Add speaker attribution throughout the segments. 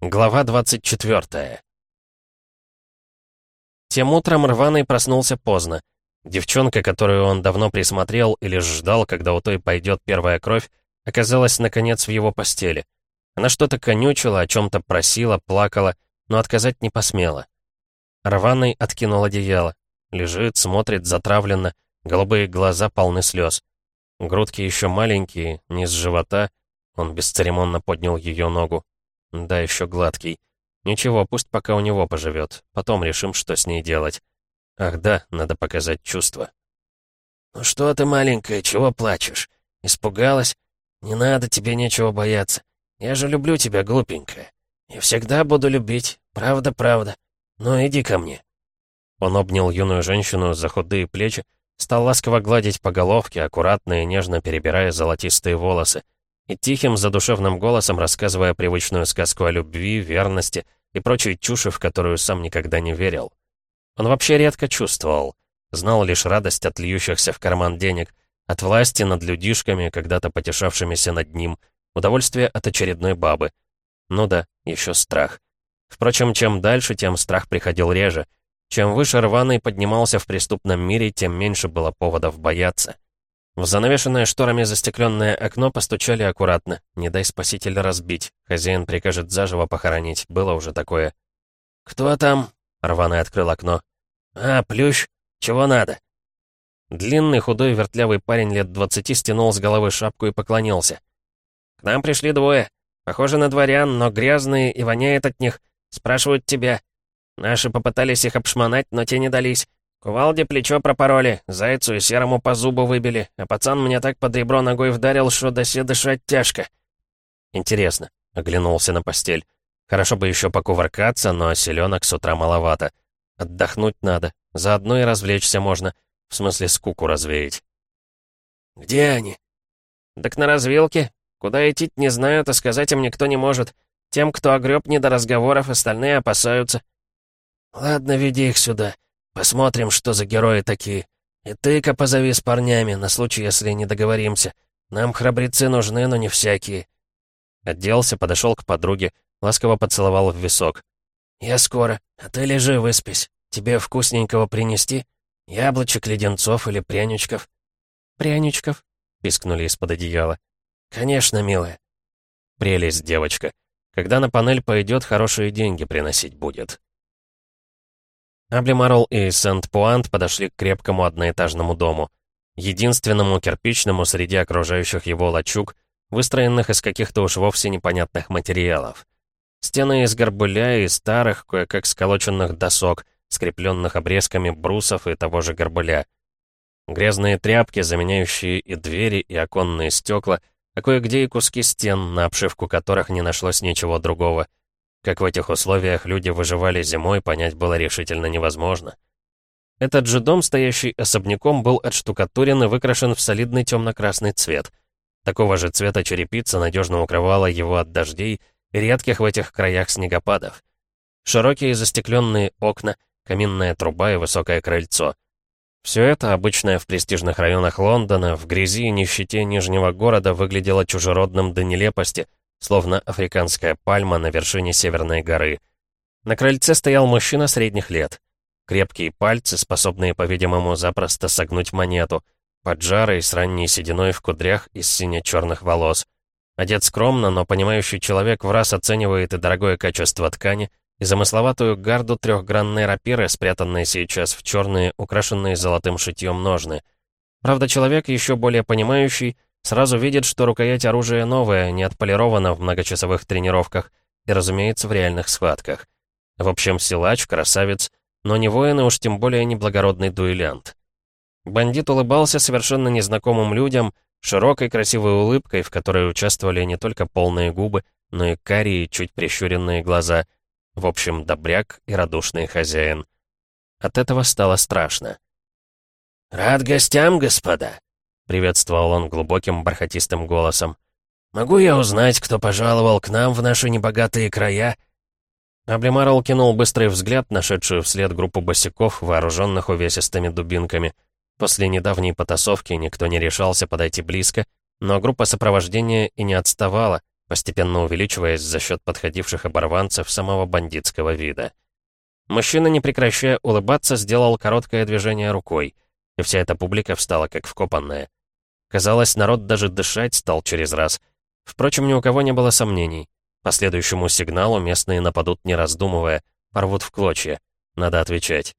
Speaker 1: Глава 24 Тем утром Рваный проснулся поздно. Девчонка, которую он давно присмотрел и лишь ждал, когда у той пойдет первая кровь, оказалась, наконец, в его постели. Она что-то конючила, о чем-то просила, плакала, но отказать не посмела. Рваный откинул одеяло. Лежит, смотрит затравленно, голубые глаза полны слез. Грудки еще маленькие, низ живота. Он бесцеремонно поднял ее ногу. Да, еще гладкий. Ничего, пусть пока у него поживет. Потом решим, что с ней делать. Ах да, надо показать чувства. «Ну что ты, маленькая, чего плачешь? Испугалась? Не надо, тебе нечего бояться. Я же люблю тебя, глупенькая. И всегда буду любить. Правда, правда. Ну, иди ко мне». Он обнял юную женщину за худые плечи, стал ласково гладить по головке, аккуратно и нежно перебирая золотистые волосы и тихим задушевным голосом рассказывая привычную сказку о любви, верности и прочей чуши, в которую сам никогда не верил. Он вообще редко чувствовал, знал лишь радость от льющихся в карман денег, от власти над людишками, когда-то потешавшимися над ним, удовольствие от очередной бабы. Ну да, еще страх. Впрочем, чем дальше, тем страх приходил реже. Чем выше рваный поднимался в преступном мире, тем меньше было поводов бояться. В занавешенное шторами застекленное окно постучали аккуратно. Не дай спаситель разбить. Хозяин прикажет заживо похоронить. Было уже такое. «Кто там?» — рваный открыл окно. «А, плющ. Чего надо?» Длинный, худой, вертлявый парень лет двадцати стянул с головы шапку и поклонился. «К нам пришли двое. Похожи на дворян, но грязные и воняет от них. Спрашивают тебя. Наши попытались их обшмонать, но те не дались. Кувалде плечо пропороли, зайцу и серому по зубу выбили, а пацан мне так под ребро ногой вдарил, что до дышать тяжко. Интересно, оглянулся на постель. Хорошо бы еще покувыркаться, но селенок с утра маловато. Отдохнуть надо, заодно и развлечься можно, в смысле скуку развеять. «Где они?» «Так на развилке. Куда идти не знают, а сказать им никто не может. Тем, кто огреб не до разговоров, остальные опасаются». «Ладно, веди их сюда». Посмотрим, что за герои такие. И ты-ка позови с парнями, на случай, если не договоримся. Нам храбрецы нужны, но не всякие». Оделся, подошел к подруге, ласково поцеловал в висок. «Я скоро, а ты лежи, выспись. Тебе вкусненького принести? Яблочек, леденцов или пряничков?»
Speaker 2: «Пряничков», — пискнули из-под одеяла.
Speaker 1: «Конечно, милая».
Speaker 2: «Прелесть, девочка. Когда на панель пойдет, хорошие деньги приносить будет». Аблемарл и Сент-Пуант подошли к крепкому одноэтажному дому. Единственному кирпичному среди окружающих его лачуг, выстроенных из каких-то уж вовсе непонятных материалов. Стены из горбыля и старых, кое-как сколоченных досок, скрепленных обрезками брусов и того же горбыля. Грязные тряпки, заменяющие и двери, и оконные стекла, а кое-где и куски стен, на обшивку которых не нашлось ничего другого — как в этих условиях люди выживали зимой, понять было решительно невозможно. Этот же дом, стоящий особняком, был отштукатурен и выкрашен в солидный темно-красный цвет. Такого же цвета черепица надежно укрывала его от дождей и редких в этих краях снегопадов. Широкие застекленные окна, каминная труба и высокое крыльцо. Все это, обычное в престижных районах Лондона, в грязи и нищете Нижнего города, выглядело чужеродным до нелепости — словно африканская пальма на вершине Северной горы. На крыльце стоял мужчина средних лет. Крепкие пальцы, способные, по-видимому, запросто согнуть монету, поджарый, с ранней сединой в кудрях из сине-черных волос. Одет скромно, но понимающий человек в раз оценивает и дорогое качество ткани, и замысловатую гарду трехгранной рапиры, спрятанные сейчас в черные, украшенные золотым шитьем ножны. Правда, человек еще более понимающий — Сразу видит, что рукоять оружия новая, не отполирована в многочасовых тренировках и, разумеется, в реальных схватках. В общем, силач, красавец, но не воин и уж тем более не благородный дуэлянт. Бандит улыбался совершенно незнакомым людям, широкой красивой улыбкой, в которой участвовали не только полные губы, но и карие, чуть прищуренные глаза. В общем, добряк и радушный хозяин. От этого стало страшно.
Speaker 1: «Рад гостям, господа!»
Speaker 2: Приветствовал он глубоким бархатистым голосом.
Speaker 1: «Могу я узнать, кто пожаловал к нам в наши небогатые края?»
Speaker 2: Аблемарл кинул быстрый взгляд, нашедшую вслед группу босиков, вооруженных увесистыми дубинками. После недавней потасовки никто не решался подойти близко, но группа сопровождения и не отставала,
Speaker 1: постепенно увеличиваясь за счет подходивших оборванцев самого бандитского вида. Мужчина, не прекращая улыбаться, сделал короткое движение рукой, и вся эта публика встала как вкопанная. Казалось, народ даже дышать стал через раз. Впрочем, ни у кого не было сомнений. По следующему сигналу местные нападут, не раздумывая, порвут в клочья. Надо отвечать.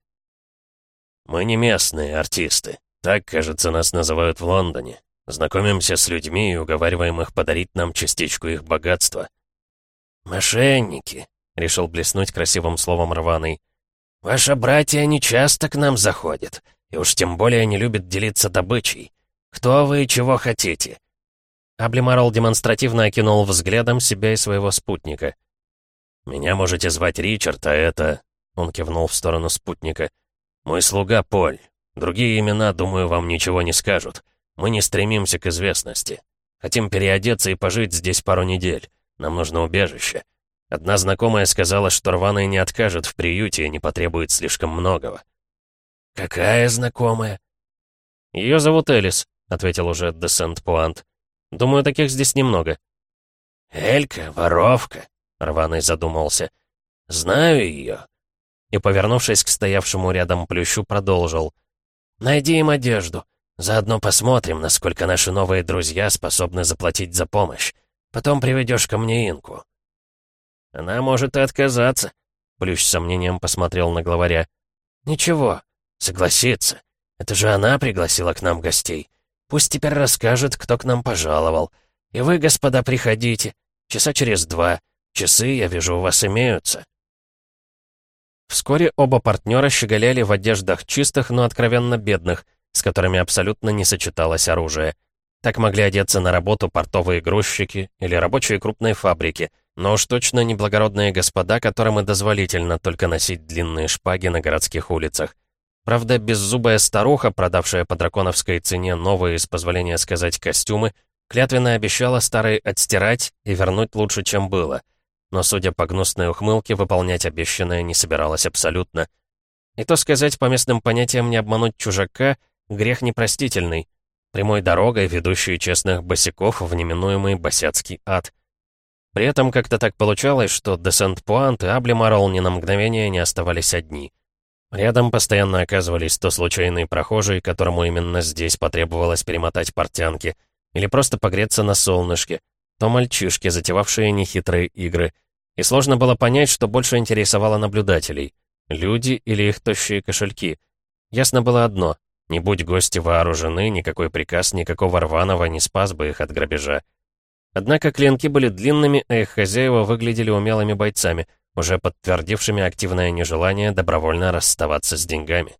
Speaker 2: «Мы не местные артисты. Так, кажется, нас называют в Лондоне. Знакомимся с людьми и уговариваем их подарить нам частичку их богатства».
Speaker 3: «Мошенники», — решил блеснуть красивым словом рваный. «Ваши братья не часто к нам заходят, и уж тем более не любят делиться добычей. Кто вы и чего хотите?»
Speaker 1: Аблимарл демонстративно окинул взглядом себя и своего спутника.
Speaker 2: «Меня можете звать Ричард, а это...» Он кивнул в сторону спутника. «Мой слуга Поль. Другие имена, думаю, вам ничего не скажут. Мы не стремимся к известности. Хотим переодеться и пожить здесь пару недель. Нам нужно убежище. Одна знакомая сказала, что рваный не откажет в приюте и не потребует слишком многого.
Speaker 3: «Какая знакомая?»
Speaker 1: «Ее зовут Элис», — ответил уже де Сент-Пуант. «Думаю, таких здесь немного».
Speaker 3: «Элька, воровка», — рваный задумался. «Знаю ее».
Speaker 1: И, повернувшись к стоявшему рядом плющу, продолжил.
Speaker 3: «Найди им одежду. Заодно посмотрим, насколько наши новые друзья способны заплатить за помощь. Потом приведешь ко мне Инку».
Speaker 1: «Она может и отказаться», — Плющ с сомнением посмотрел на главаря.
Speaker 3: «Ничего, согласится. Это же она пригласила к нам гостей. Пусть теперь расскажет, кто к нам пожаловал. И вы, господа, приходите. Часа через два. Часы, я вижу, у вас имеются».
Speaker 1: Вскоре оба партнера щеголяли в одеждах чистых, но откровенно бедных — с которыми абсолютно не сочеталось оружие. Так могли одеться на работу портовые грузчики или рабочие крупной фабрики, но уж точно не благородные господа, которым и дозволительно только носить длинные шпаги на городских улицах. Правда, беззубая старуха, продавшая по драконовской цене новые, с позволения сказать, костюмы, клятвенно обещала старые отстирать и вернуть лучше, чем было. Но, судя по гнусной ухмылке, выполнять обещанное не собиралась абсолютно. И то сказать, по местным понятиям не обмануть чужака — Грех непростительный. Прямой дорогой, ведущей честных босиков в неминуемый босяцкий ад. При этом как-то так получалось, что де Сент-Пуант и Аблемарл ни на мгновение не оставались одни. Рядом постоянно оказывались то случайные прохожие, которому именно здесь потребовалось перемотать портянки, или просто погреться на солнышке, то мальчишки, затевавшие нехитрые игры. И сложно было понять, что больше интересовало наблюдателей — люди или их тощие кошельки. Ясно было одно не будь гости вооружены, никакой приказ никакого рваного не спас бы их от грабежа. Однако клинки были длинными, а их хозяева выглядели умелыми бойцами, уже подтвердившими активное нежелание добровольно расставаться с деньгами.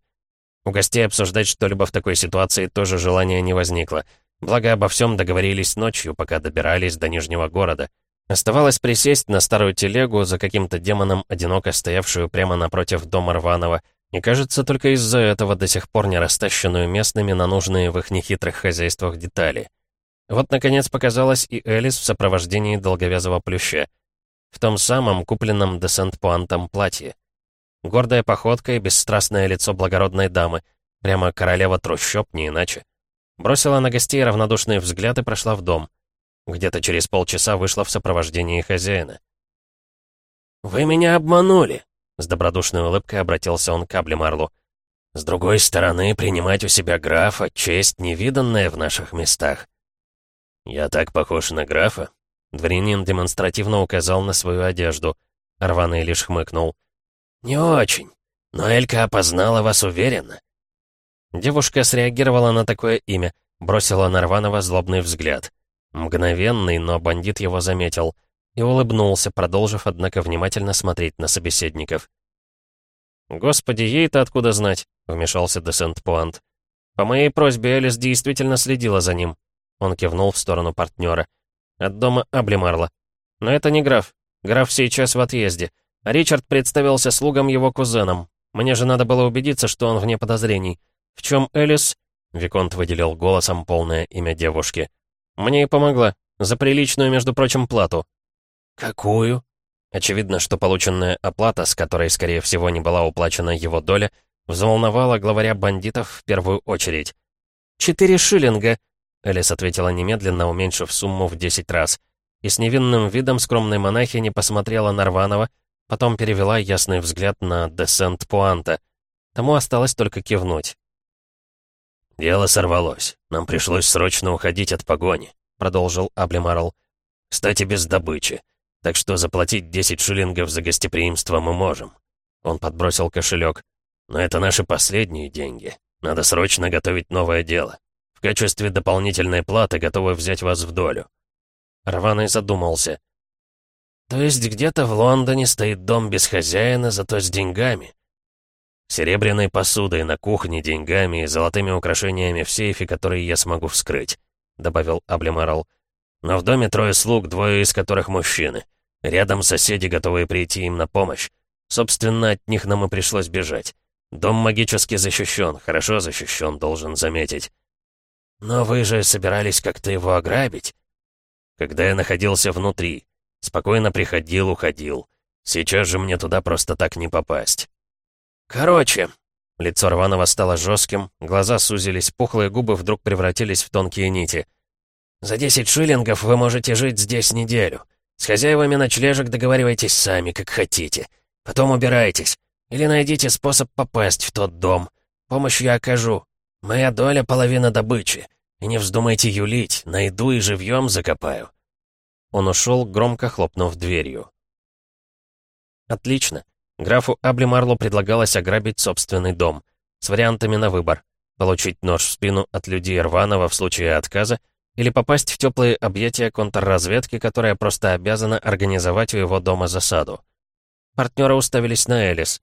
Speaker 1: У гостей обсуждать что-либо в такой ситуации тоже желания не возникло. Благо, обо всем договорились ночью, пока добирались до Нижнего города. Оставалось присесть на старую телегу за каким-то демоном, одиноко стоявшую прямо напротив дома Рванова, и кажется, только из-за этого до сих пор не растащенную местными на нужные в их нехитрых хозяйствах детали. Вот, наконец, показалась и Элис в сопровождении долговязого плюща. В том самом, купленном де Сент-Пуантом платье. Гордая походка и бесстрастное лицо благородной дамы. Прямо королева трущоб, не иначе. Бросила на гостей равнодушный взгляд и прошла в дом. Где-то через полчаса вышла в сопровождении хозяина.
Speaker 3: «Вы меня обманули!» С добродушной улыбкой обратился он к Аблемарлу. «С другой стороны, принимать у себя графа — честь, невиданная в наших местах».
Speaker 2: «Я так похож на графа?»
Speaker 1: Дворянин демонстративно указал на свою одежду. Рваный лишь хмыкнул.
Speaker 3: «Не очень. Но Элька опознала вас уверенно».
Speaker 1: Девушка среагировала на такое имя, бросила на Рванова злобный взгляд. Мгновенный, но бандит его заметил — и улыбнулся, продолжив, однако, внимательно смотреть на собеседников. «Господи, ей-то откуда знать?» — вмешался де Сент-Пуант. «По моей просьбе Элис действительно следила за ним». Он кивнул в сторону партнера. «От дома Аблемарла. Но это не граф. Граф сейчас в отъезде. А Ричард представился слугам его кузенам. Мне же надо было убедиться, что он вне подозрений. В чем Элис?» Виконт выделил голосом полное имя девушки. «Мне и помогла. За приличную, между прочим, плату.
Speaker 3: «Какую?»
Speaker 1: Очевидно, что полученная оплата, с которой, скорее всего, не была уплачена его доля, взволновала главаря бандитов в первую очередь. «Четыре шиллинга!» Элис ответила немедленно, уменьшив сумму в десять раз. и с невинным видом скромной монахини посмотрела на Рванова, потом перевела ясный взгляд на Десент Пуанта. Тому осталось только кивнуть.
Speaker 3: «Дело сорвалось. Нам пришлось срочно уходить от погони», — продолжил Аблемарл. «Кстати, без добычи. Так что заплатить 10 шиллингов за гостеприимство мы можем». Он подбросил кошелек. «Но это наши последние деньги. Надо срочно готовить новое дело. В качестве дополнительной платы готовы взять вас в долю».
Speaker 1: Рваный задумался.
Speaker 3: «То есть где-то в Лондоне стоит дом без хозяина, зато с деньгами?» «Серебряной посудой на кухне, деньгами и золотыми украшениями в сейфе, которые я смогу вскрыть», — добавил Аблемарл. «Но в доме трое слуг, двое из которых мужчины. Рядом соседи, готовые прийти им на помощь. Собственно, от них нам и пришлось бежать. Дом магически защищен, хорошо защищен, должен заметить. Но вы же собирались как-то его ограбить? Когда я находился внутри. Спокойно приходил, уходил. Сейчас же мне туда просто так не попасть.
Speaker 1: Короче, лицо Рванова стало жестким, глаза сузились, пухлые губы вдруг превратились в тонкие нити. За 10 шиллингов вы можете жить здесь неделю. С хозяевами ночлежек договаривайтесь сами, как хотите. Потом убирайтесь. Или найдите способ попасть в тот дом. Помощь я окажу. Моя доля — половина добычи. И не вздумайте юлить, найду и живьем закопаю». Он ушел, громко хлопнув дверью. Отлично. Графу Аблемарлу предлагалось ограбить собственный дом. С вариантами на выбор. Получить нож в спину от людей Рванова в случае отказа или попасть в теплые объятия контрразведки, которая просто обязана организовать у его дома засаду. Партнеры уставились на Элис.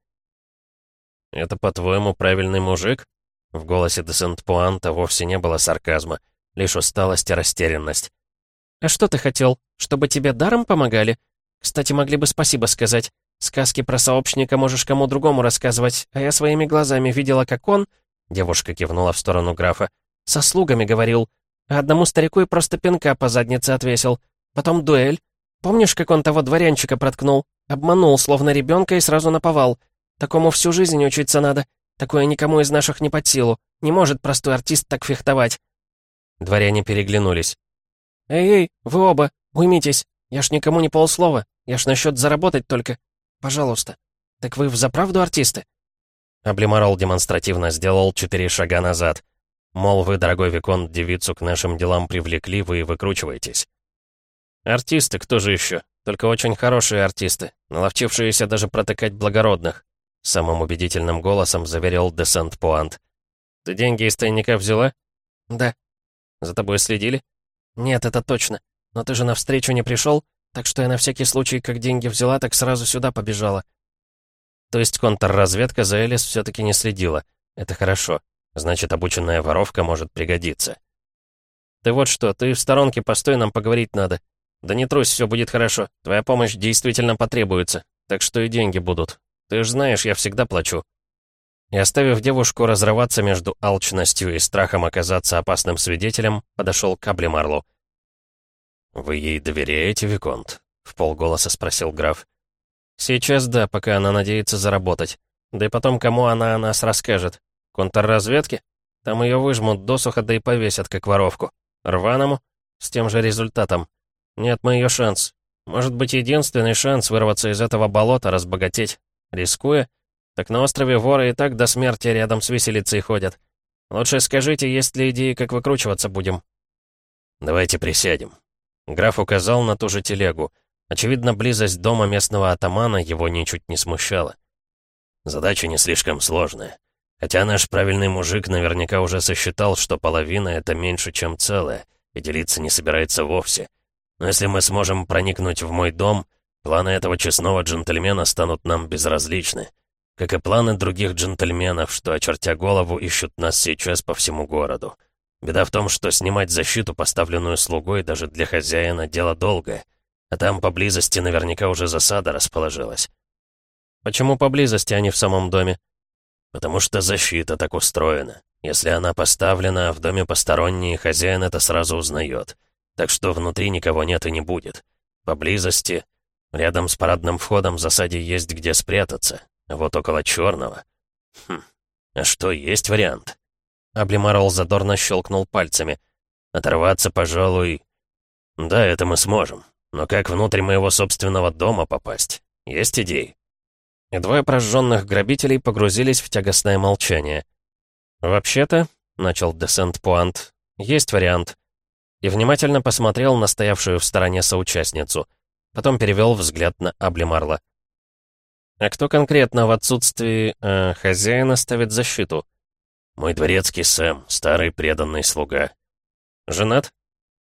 Speaker 1: «Это, по-твоему, правильный мужик?» В голосе де Сент-Пуанта вовсе не было сарказма, лишь усталость и растерянность. «А что ты хотел? Чтобы тебе даром помогали? Кстати, могли бы спасибо сказать. Сказки про сообщника можешь кому другому рассказывать, а я своими глазами видела, как он...» Девушка кивнула в сторону графа. «Со слугами говорил. А одному старику и просто пинка по заднице отвесил. Потом дуэль. Помнишь, как он того дворянчика проткнул? Обманул, словно ребенка, и сразу наповал. Такому всю жизнь учиться надо. Такое никому из наших не под силу. Не может простой артист так фехтовать». Дворяне переглянулись. «Эй-эй, вы оба, уймитесь. Я ж никому не полслова. Я ж насчет заработать только. Пожалуйста. Так вы взаправду артисты?» Облимарол демонстративно сделал четыре шага назад. Мол, вы, дорогой Виконт, девицу к нашим делам привлекли, вы выкручиваетесь. «Артисты, кто же еще? Только очень хорошие артисты, наловчившиеся даже протыкать благородных», самым убедительным голосом заверил Десент Пуант. «Ты деньги из тайника взяла?» «Да». «За тобой следили?» «Нет, это точно. Но ты же навстречу не пришел, так что я на всякий случай, как деньги взяла, так сразу сюда побежала». То есть контрразведка за Элис все-таки не следила. Это хорошо. Значит, обученная воровка может пригодиться. «Ты вот что, ты в сторонке постой, нам поговорить надо», «Да не трусь, все будет хорошо. Твоя помощь действительно потребуется. Так что и деньги будут. Ты ж знаешь, я всегда плачу». И оставив девушку разрываться между алчностью и страхом оказаться опасным свидетелем, подошел к Кабли Марлу. «Вы ей доверяете, Виконт?» — в полголоса спросил граф. «Сейчас да, пока она надеется заработать. Да и потом, кому она о нас расскажет? Контрразведке? Там ее выжмут досуха, да и повесят, как воровку. Рваному? С тем же результатом. Нет, мы ее шанс. Может быть, единственный шанс вырваться из этого болота, разбогатеть. Рискуя? Так на острове воры и так до смерти рядом с виселицей ходят. Лучше скажите, есть ли идеи, как выкручиваться будем? Давайте присядем. Граф указал на ту же телегу. Очевидно, близость дома местного атамана его ничуть не смущала. Задача не слишком сложная. Хотя наш правильный мужик наверняка уже сосчитал, что половина — это меньше, чем целое, и делиться не собирается вовсе. Но если мы сможем проникнуть в мой дом, планы этого честного джентльмена станут нам безразличны. Как и планы других джентльменов, что, очертя голову, ищут нас сейчас по всему городу. Беда в том, что снимать защиту, поставленную слугой, даже для хозяина, дело долгое. А там поблизости наверняка уже засада расположилась. Почему поблизости, а не в самом доме? Потому что защита так устроена. Если она поставлена, в доме посторонний, хозяин это сразу узнает так что внутри никого нет и не будет. Поблизости, рядом с парадным входом в засаде есть где спрятаться, вот около черного. Хм, а что, есть вариант? Аблимарол задорно щелкнул пальцами. Оторваться, пожалуй... Да, это мы сможем. Но как внутрь моего собственного дома попасть? Есть идеи?»
Speaker 2: И двое прожженных грабителей погрузились в тягостное молчание. «Вообще-то», — начал Десент Пуант, — «есть вариант». И внимательно посмотрел на стоявшую в стороне соучастницу. Потом перевел взгляд на Аблемарла. «А кто конкретно в отсутствии э, хозяина ставит защиту?»
Speaker 1: «Мой дворецкий Сэм, старый преданный слуга».
Speaker 2: «Женат?»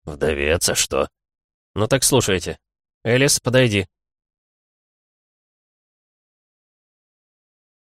Speaker 1: «Вдовец, а что?»
Speaker 2: «Ну так слушайте. Элис, подойди».